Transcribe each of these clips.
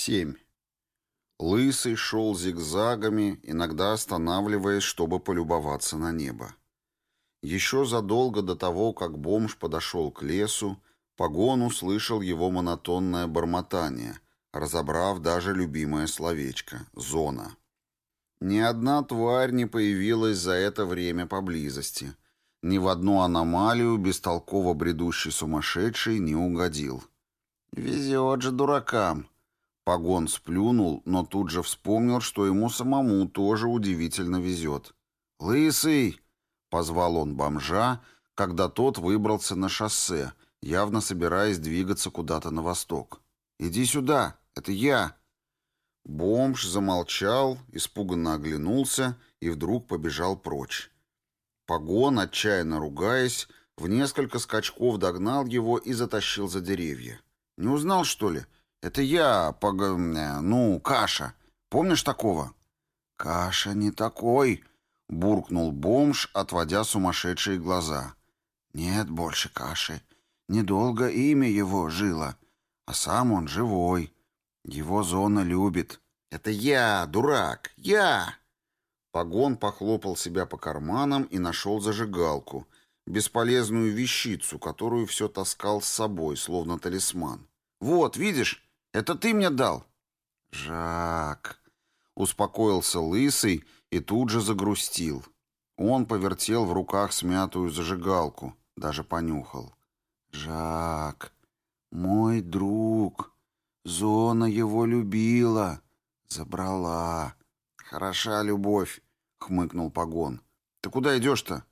7. Лысый шел зигзагами, иногда останавливаясь, чтобы полюбоваться на небо. Еще задолго до того, как бомж подошел к лесу, Погон услышал его монотонное бормотание, разобрав даже любимое словечко — «зона». Ни одна тварь не появилась за это время поблизости. Ни в одну аномалию бестолково бредущий сумасшедший не угодил. «Везет же дуракам!» Погон сплюнул, но тут же вспомнил, что ему самому тоже удивительно везет. «Лысый!» — позвал он бомжа, когда тот выбрался на шоссе, явно собираясь двигаться куда-то на восток. «Иди сюда, это я!» Бомж замолчал, испуганно оглянулся и вдруг побежал прочь. Погон, отчаянно ругаясь, в несколько скачков догнал его и затащил за деревья. «Не узнал, что ли?» Это я, пог... Э, ну, Каша. Помнишь такого? Каша не такой, буркнул бомж, отводя сумасшедшие глаза. Нет больше Каши. Недолго имя его жило, а сам он живой. Его зона любит. Это я, дурак, я. Погон похлопал себя по карманам и нашел зажигалку, бесполезную вещицу, которую все таскал с собой, словно талисман. «Вот, видишь, это ты мне дал?» «Жак», — успокоился лысый и тут же загрустил. Он повертел в руках смятую зажигалку, даже понюхал. «Жак, мой друг, зона его любила, забрала». «Хороша любовь», — хмыкнул Погон. «Ты куда идешь-то?»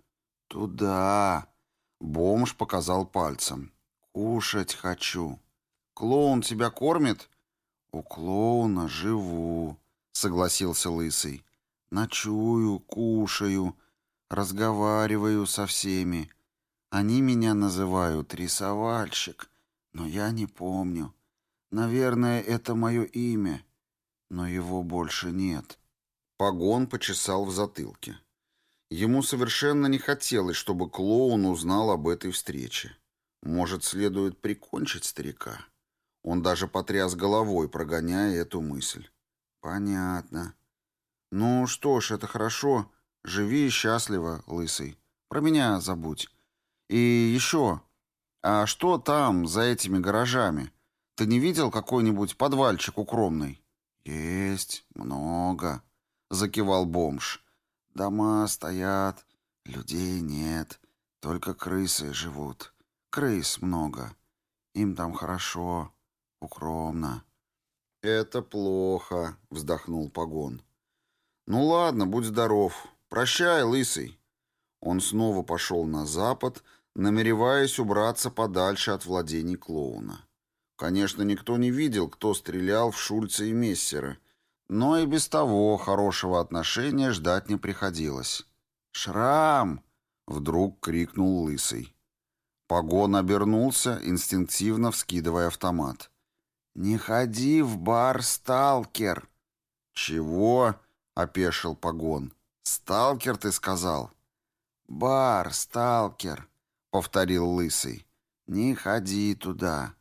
«Туда», — бомж показал пальцем. «Кушать хочу». «Клоун тебя кормит?» «У клоуна живу», — согласился Лысый. «Ночую, кушаю, разговариваю со всеми. Они меня называют рисовальщик, но я не помню. Наверное, это мое имя, но его больше нет». Погон почесал в затылке. Ему совершенно не хотелось, чтобы клоун узнал об этой встрече. Может, следует прикончить старика? Он даже потряс головой, прогоняя эту мысль. «Понятно. Ну что ж, это хорошо. Живи счастливо, лысый. Про меня забудь. И еще. А что там, за этими гаражами? Ты не видел какой-нибудь подвальчик укромный?» «Есть, много», — закивал бомж. «Дома стоят, людей нет, только крысы живут. Крыс много. Им там хорошо. Укромно. Это плохо, вздохнул Погон. Ну ладно, будь здоров. Прощай, лысый. Он снова пошел на запад, намереваясь убраться подальше от владений клоуна. Конечно, никто не видел, кто стрелял в Шульца и Мессера, но и без того хорошего отношения ждать не приходилось. «Шрам!» — вдруг крикнул Лысый. Погон обернулся, инстинктивно вскидывая автомат. «Не ходи в бар, сталкер!» «Чего?» — опешил Погон. «Сталкер, ты сказал?» «Бар, сталкер», — повторил Лысый. «Не ходи туда.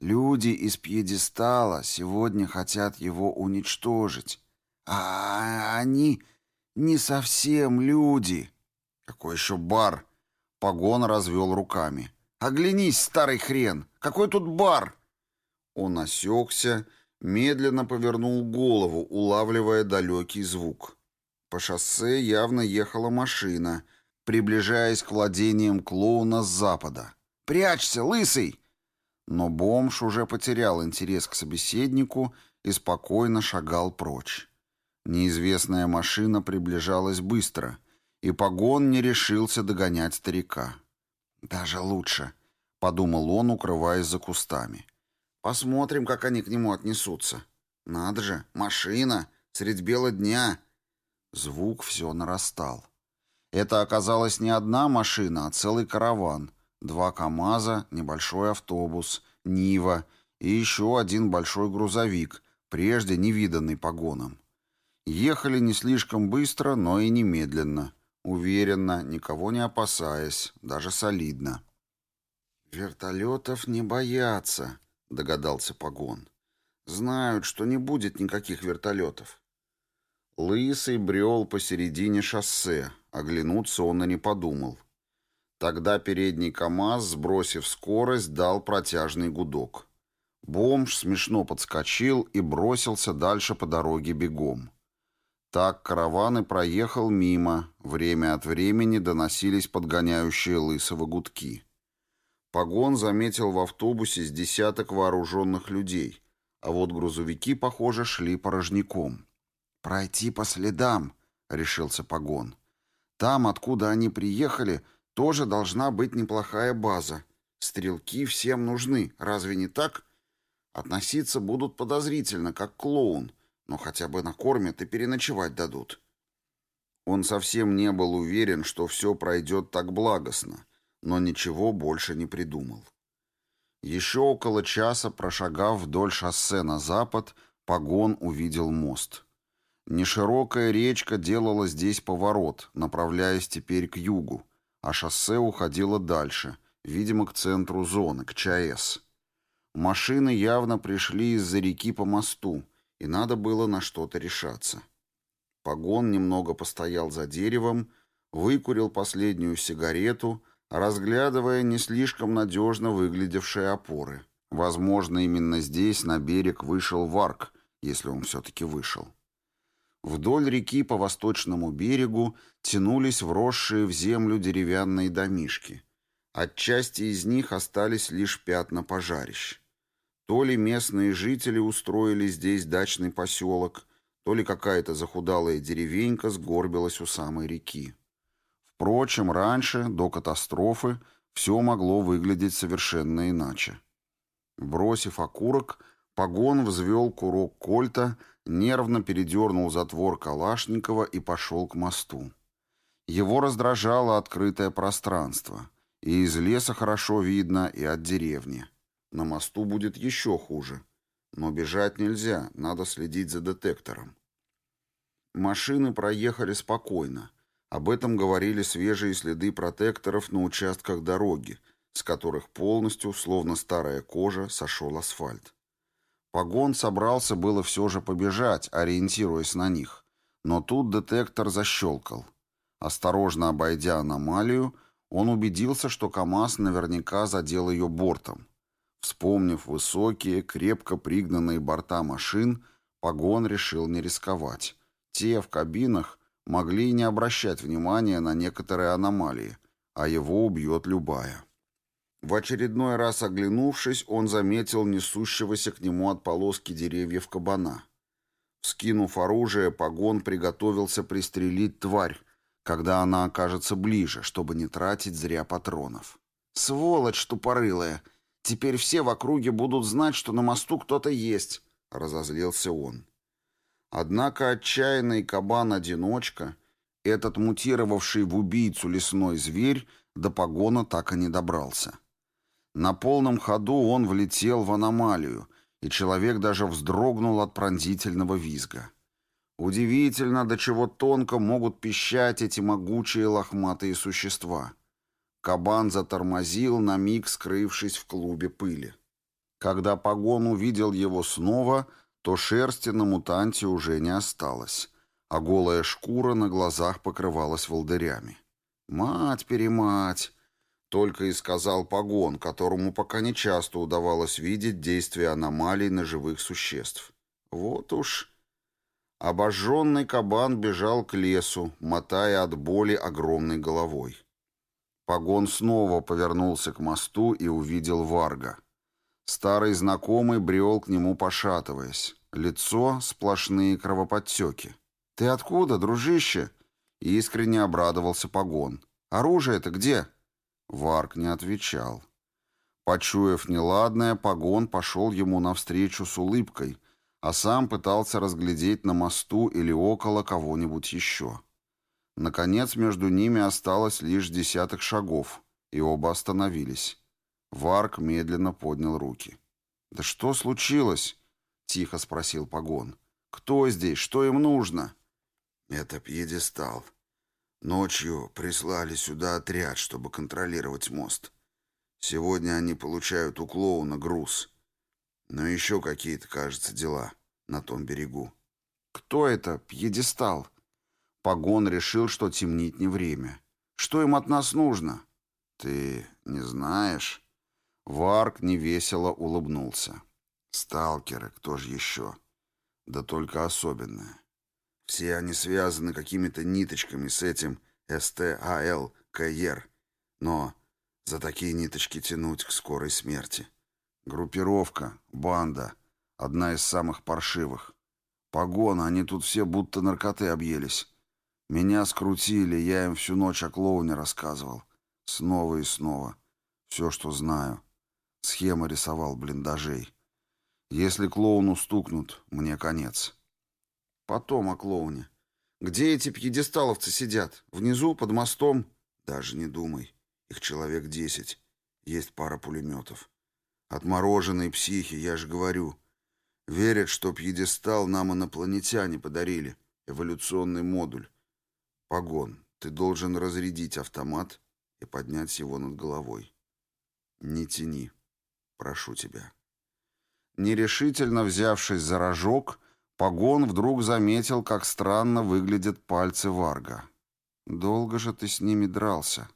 Люди из пьедестала сегодня хотят его уничтожить. А они не совсем люди». «Какой еще бар?» Погон развел руками. «Оглянись, старый хрен! Какой тут бар?» Он осекся, медленно повернул голову, улавливая далекий звук. По шоссе явно ехала машина, приближаясь к владениям клоуна с запада. «Прячься, лысый!» Но бомж уже потерял интерес к собеседнику и спокойно шагал прочь. Неизвестная машина приближалась быстро, и погон не решился догонять старика. «Даже лучше», — подумал он, укрываясь за кустами. Посмотрим, как они к нему отнесутся. Надо же, машина, средь бела дня. Звук все нарастал. Это оказалась не одна машина, а целый караван. Два КАМАЗа, небольшой автобус, Нива и еще один большой грузовик, прежде невиданный погоном. Ехали не слишком быстро, но и немедленно. Уверенно, никого не опасаясь, даже солидно. «Вертолетов не боятся», — догадался Погон. Знают, что не будет никаких вертолетов. Лысый брел посередине шоссе. Оглянуться он и не подумал. Тогда передний КамАЗ, сбросив скорость, дал протяжный гудок. Бомж смешно подскочил и бросился дальше по дороге бегом. Так караван и проехал мимо, время от времени доносились подгоняющие лысого гудки. Погон заметил в автобусе с десяток вооруженных людей, а вот грузовики, похоже, шли порожняком. «Пройти по следам», — решился Погон. «Там, откуда они приехали, тоже должна быть неплохая база. Стрелки всем нужны, разве не так? Относиться будут подозрительно, как клоун, но хотя бы накормят и переночевать дадут. Он совсем не был уверен, что все пройдет так благостно, но ничего больше не придумал. Еще около часа, прошагав вдоль шоссе на запад, Погон увидел мост. Неширокая речка делала здесь поворот, направляясь теперь к югу, а шоссе уходило дальше, видимо, к центру зоны, к ЧАЭС. Машины явно пришли из-за реки по мосту, и надо было на что-то решаться. Погон немного постоял за деревом, выкурил последнюю сигарету, разглядывая не слишком надежно выглядевшие опоры. Возможно, именно здесь на берег вышел Варк, если он все-таки вышел. Вдоль реки по восточному берегу тянулись вросшие в землю деревянные домишки. Отчасти из них остались лишь пятна пожарищ. То ли местные жители устроили здесь дачный поселок, то ли какая-то захудалая деревенька сгорбилась у самой реки. Впрочем, раньше, до катастрофы, все могло выглядеть совершенно иначе. Бросив окурок, погон взвел курок кольта, нервно передернул затвор Калашникова и пошел к мосту. Его раздражало открытое пространство. И из леса хорошо видно, и от деревни. На мосту будет еще хуже. Но бежать нельзя, надо следить за детектором. Машины проехали спокойно. Об этом говорили свежие следы протекторов на участках дороги, с которых полностью, словно старая кожа, сошел асфальт. Погон собрался было все же побежать, ориентируясь на них. Но тут детектор защелкал. Осторожно обойдя аномалию, он убедился, что КамАЗ наверняка задел ее бортом. Вспомнив высокие, крепко пригнанные борта машин, Погон решил не рисковать. Те в кабинах могли не обращать внимания на некоторые аномалии, а его убьет любая. В очередной раз оглянувшись, он заметил несущегося к нему от полоски деревьев кабана. Вскинув оружие, Погон приготовился пристрелить тварь, когда она окажется ближе, чтобы не тратить зря патронов. «Сволочь тупорылая!» Теперь все в округе будут знать, что на мосту кто-то есть», — разозлился он. Однако отчаянный кабан-одиночка, этот мутировавший в убийцу лесной зверь, до погона так и не добрался. На полном ходу он влетел в аномалию, и человек даже вздрогнул от пронзительного визга. Удивительно, до чего тонко могут пищать эти могучие лохматые существа — Кабан затормозил, на миг скрывшись в клубе пыли. Когда Погон увидел его снова, то шерсти на мутанте уже не осталось, а голая шкура на глазах покрывалась волдырями. «Мать-перемать!» — только и сказал Погон, которому пока не часто удавалось видеть действия аномалий на живых существ. «Вот уж...» Обожженный кабан бежал к лесу, мотая от боли огромной головой. Погон снова повернулся к мосту и увидел Варга. Старый знакомый брел к нему, пошатываясь. Лицо — сплошные кровоподтеки. «Ты откуда, дружище?» Искренне обрадовался Погон. «Оружие-то где?» Варг не отвечал. Почуяв неладное, Погон пошел ему навстречу с улыбкой, а сам пытался разглядеть на мосту или около кого-нибудь еще. Наконец, между ними осталось лишь десяток шагов, и оба остановились. Варк медленно поднял руки. «Да что случилось?» — тихо спросил Погон. «Кто здесь? Что им нужно?» «Это пьедестал. Ночью прислали сюда отряд, чтобы контролировать мост. Сегодня они получают у клоуна груз. Но еще какие-то, кажется, дела на том берегу. Кто это, пьедестал? Погон решил, что темнить не время. Что им от нас нужно? Ты не знаешь? Варк невесело улыбнулся. Сталкеры, кто же еще? Да только особенные. Все они связаны какими-то ниточками с этим СТАЛ КР. Но за такие ниточки тянуть к скорой смерти. Группировка, банда, одна из самых паршивых. Погон, они тут все будто наркоты объелись. Меня скрутили, я им всю ночь о клоуне рассказывал. Снова и снова. Все, что знаю. Схема рисовал блиндажей. Если клоуну стукнут, мне конец. Потом о клоуне. Где эти пьедесталовцы сидят? Внизу, под мостом? Даже не думай. Их человек десять. Есть пара пулеметов. Отмороженные психи, я же говорю. Верят, что пьедестал нам инопланетяне подарили. Эволюционный модуль. Погон, ты должен разрядить автомат и поднять его над головой. Не тяни. Прошу тебя. Нерешительно взявшись за рожок, Погон вдруг заметил, как странно выглядят пальцы Варга. «Долго же ты с ними дрался?»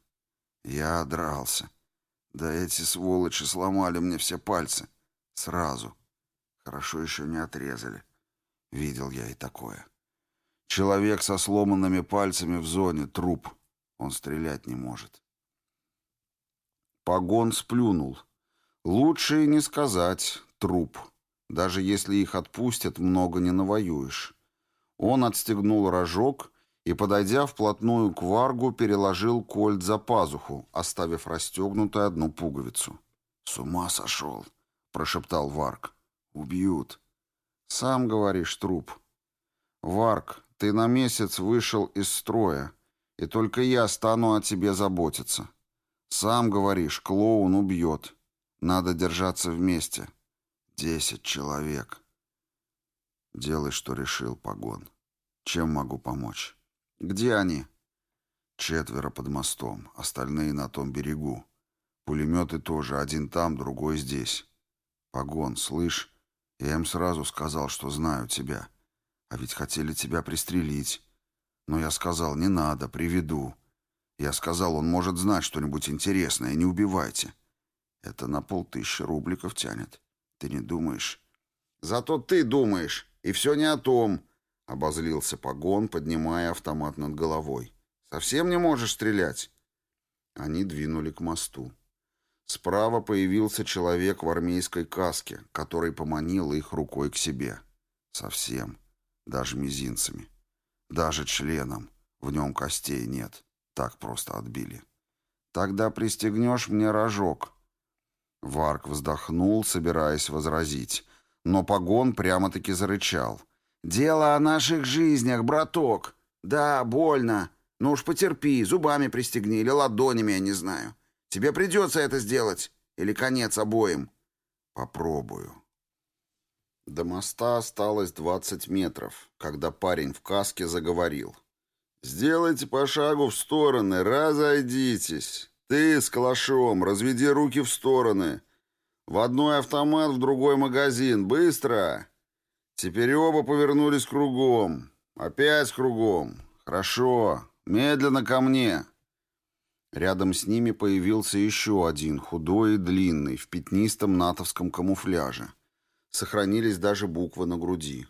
«Я дрался. Да эти сволочи сломали мне все пальцы. Сразу. Хорошо еще не отрезали. Видел я и такое. Человек со сломанными пальцами в зоне — труп. Он стрелять не может». Погон сплюнул. «Лучше не сказать. Труп». Даже если их отпустят, много не навоюешь. Он отстегнул рожок и, подойдя вплотную к Варгу, переложил кольт за пазуху, оставив расстегнутой одну пуговицу. «С ума сошел!» — прошептал Варг. «Убьют». «Сам говоришь, труп». «Варг, ты на месяц вышел из строя, и только я стану о тебе заботиться. Сам говоришь, клоун убьет. Надо держаться вместе». Десять человек. Делай, что решил, Погон. Чем могу помочь? Где они? Четверо под мостом, остальные на том берегу. Пулеметы тоже, один там, другой здесь. Погон, слышь, я им сразу сказал, что знаю тебя. А ведь хотели тебя пристрелить. Но я сказал, не надо, приведу. Я сказал, он может знать что-нибудь интересное, не убивайте. Это на полтыщи рубликов тянет. Ты не думаешь? Зато ты думаешь, и все не о том, — обозлился Погон, поднимая автомат над головой. Совсем не можешь стрелять? Они двинули к мосту. Справа появился человек в армейской каске, который поманил их рукой к себе. Совсем. Даже мизинцами. Даже членом. В нем костей нет. Так просто отбили. Тогда пристегнешь мне рожок, Варк вздохнул, собираясь возразить. Но погон прямо-таки зарычал. «Дело о наших жизнях, браток. Да, больно. Ну уж потерпи, зубами пристегни или ладонями, я не знаю. Тебе придется это сделать. Или конец обоим». «Попробую». До моста осталось двадцать метров, когда парень в каске заговорил. «Сделайте по шагу в стороны, разойдитесь. «Ты с калашом, разведи руки в стороны. В одной автомат, в другой магазин. Быстро!» Теперь оба повернулись кругом. Опять кругом. «Хорошо. Медленно ко мне». Рядом с ними появился еще один, худой и длинный, в пятнистом натовском камуфляже. Сохранились даже буквы на груди.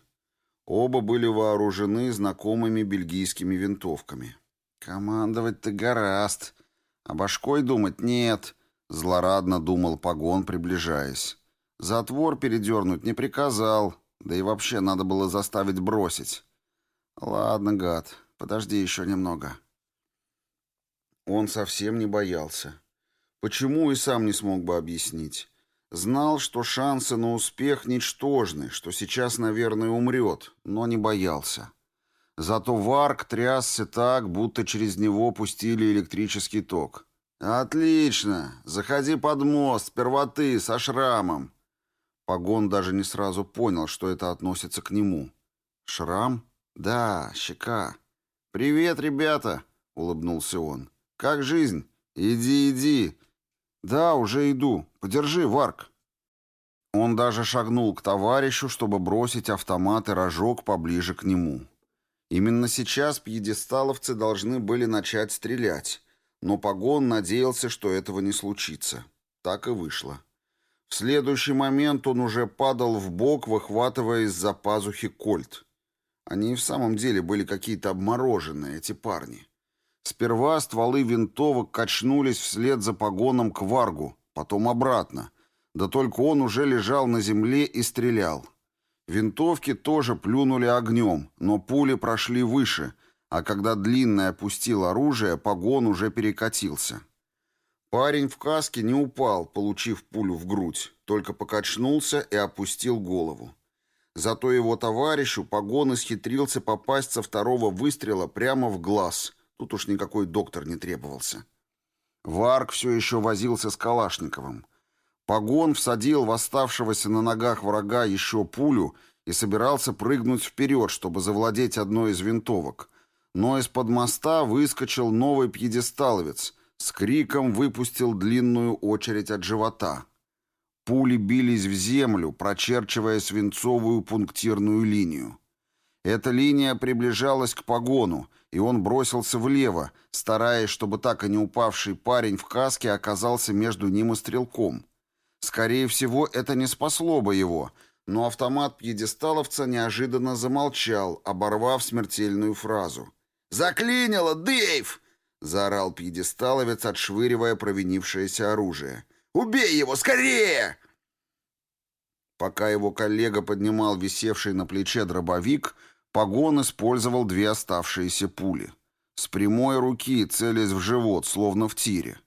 Оба были вооружены знакомыми бельгийскими винтовками. «Командовать ты гораст», а башкой думать нет, злорадно думал погон, приближаясь. Затвор передернуть не приказал, да и вообще надо было заставить бросить. Ладно, гад, подожди еще немного. Он совсем не боялся. Почему и сам не смог бы объяснить. Знал, что шансы на успех ничтожны, что сейчас, наверное, умрет, но не боялся. Зато Варк трясся так, будто через него пустили электрический ток. «Отлично! Заходи под мост, сперва ты, со шрамом!» Погон даже не сразу понял, что это относится к нему. «Шрам? Да, щека. Привет, ребята!» — улыбнулся он. «Как жизнь? Иди, иди!» «Да, уже иду. Подержи, Варк!» Он даже шагнул к товарищу, чтобы бросить автомат и рожок поближе к нему. Именно сейчас пьедесталовцы должны были начать стрелять, но Погон надеялся, что этого не случится. Так и вышло. В следующий момент он уже падал в бок, выхватывая из-за пазухи кольт. Они и в самом деле были какие-то обмороженные, эти парни. Сперва стволы винтовок качнулись вслед за погоном к варгу, потом обратно. Да только он уже лежал на земле и стрелял. Винтовки тоже плюнули огнем, но пули прошли выше, а когда длинный опустил оружие, погон уже перекатился. Парень в каске не упал, получив пулю в грудь, только покачнулся и опустил голову. Зато его товарищу погон исхитрился попасть со второго выстрела прямо в глаз. Тут уж никакой доктор не требовался. Варк все еще возился с Калашниковым. Погон всадил в оставшегося на ногах врага еще пулю и собирался прыгнуть вперед, чтобы завладеть одной из винтовок. Но из-под моста выскочил новый пьедесталовец, с криком выпустил длинную очередь от живота. Пули бились в землю, прочерчивая свинцовую пунктирную линию. Эта линия приближалась к погону, и он бросился влево, стараясь, чтобы так и не упавший парень в каске оказался между ним и стрелком. Скорее всего, это не спасло бы его, но автомат пьедесталовца неожиданно замолчал, оборвав смертельную фразу. «Заклинило, Дэйв!» — заорал пьедесталовец, отшвыривая провинившееся оружие. «Убей его, скорее!» Пока его коллега поднимал висевший на плече дробовик, Погон использовал две оставшиеся пули. С прямой руки, целясь в живот, словно в тире.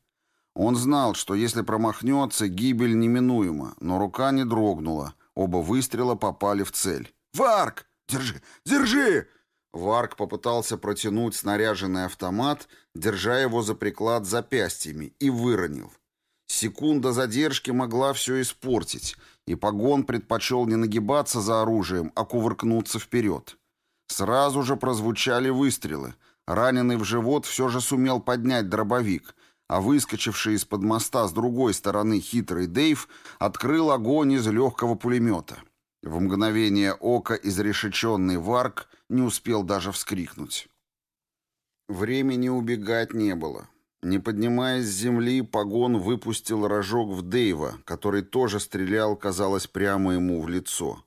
Он знал, что если промахнется, гибель неминуема, но рука не дрогнула. Оба выстрела попали в цель. «Варк! Держи! Держи!» Варк попытался протянуть снаряженный автомат, держа его за приклад запястьями, и выронил. Секунда задержки могла все испортить, и Погон предпочел не нагибаться за оружием, а кувыркнуться вперед. Сразу же прозвучали выстрелы. Раненый в живот все же сумел поднять дробовик, а выскочивший из-под моста с другой стороны хитрый Дейв открыл огонь из легкого пулемета. В мгновение ока изрешеченный Варк не успел даже вскрикнуть. Времени убегать не было. Не поднимаясь с земли, погон выпустил рожок в Дэйва, который тоже стрелял, казалось, прямо ему в лицо.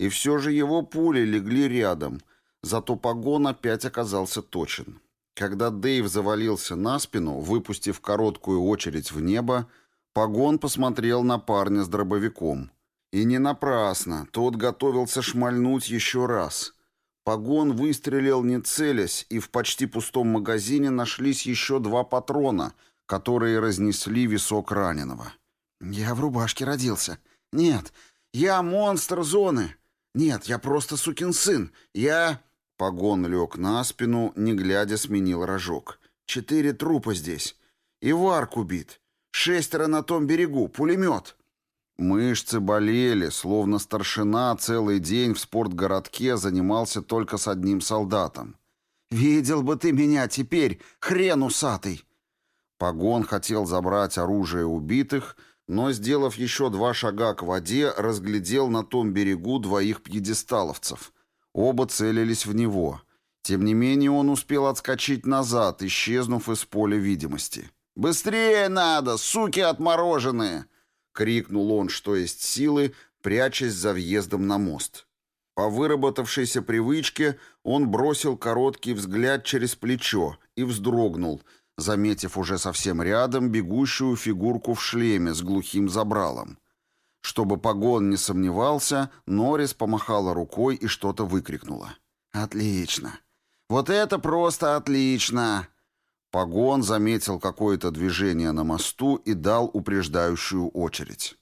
И все же его пули легли рядом, зато погон опять оказался точен. Когда Дэйв завалился на спину, выпустив короткую очередь в небо, Погон посмотрел на парня с дробовиком. И не напрасно, тот готовился шмальнуть еще раз. Погон выстрелил не целясь, и в почти пустом магазине нашлись еще два патрона, которые разнесли висок раненого. «Я в рубашке родился. Нет, я монстр зоны. Нет, я просто сукин сын. Я...» Погон лег на спину, не глядя сменил рожок. «Четыре трупа здесь. И варк убит. Шестеро на том берегу. Пулемет». Мышцы болели, словно старшина целый день в спортгородке занимался только с одним солдатом. «Видел бы ты меня теперь, хрен усатый!» Погон хотел забрать оружие убитых, но, сделав еще два шага к воде, разглядел на том берегу двоих пьедесталовцев — Оба целились в него. Тем не менее он успел отскочить назад, исчезнув из поля видимости. «Быстрее надо, суки отмороженные!» — крикнул он, что есть силы, прячась за въездом на мост. По выработавшейся привычке он бросил короткий взгляд через плечо и вздрогнул, заметив уже совсем рядом бегущую фигурку в шлеме с глухим забралом. Чтобы погон не сомневался, Норрис помахала рукой и что-то выкрикнула. «Отлично! Вот это просто отлично!» Погон заметил какое-то движение на мосту и дал упреждающую очередь.